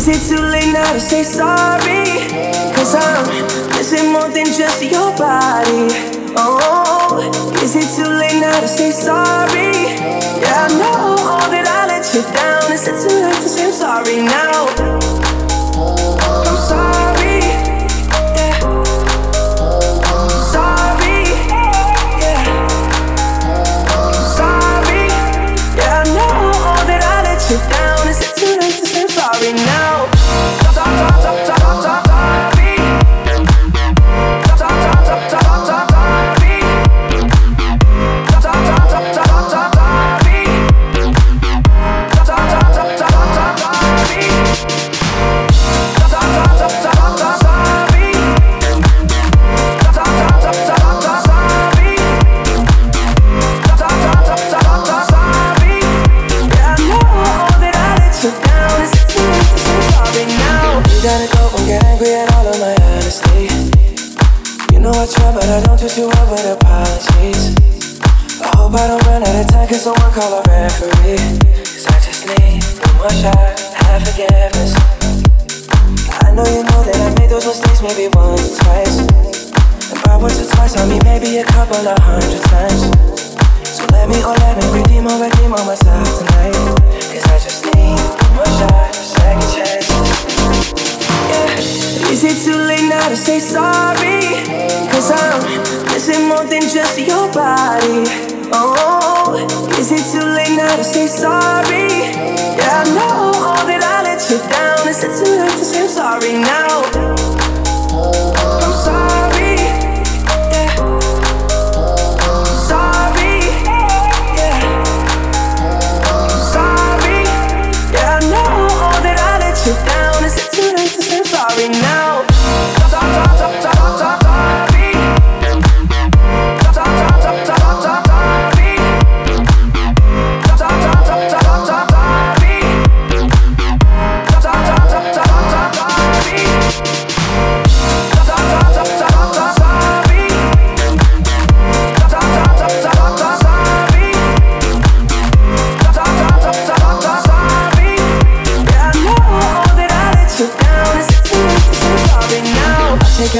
Is it too late now to say sorry? Cause I'm missing more than just your body. Oh. what you want with apologies. I hope I don't run out of time, cause someone call a referee. Cause I just need one shot, have forgiveness. I know you know that I made those mistakes maybe once, twice. And by once or twice, I mean maybe a couple of hundred times. So let me, oh let me redeem or redeem on myself tonight. Cause I just need one shot, second chance. Yeah, is it too late now to say sorry? more than just your body. Oh, is it too late now to say sorry?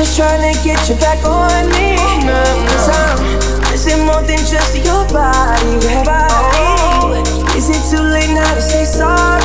just trying to get you back on me. Cause I'm missing more than just your body. body. Is it too late now to say sorry?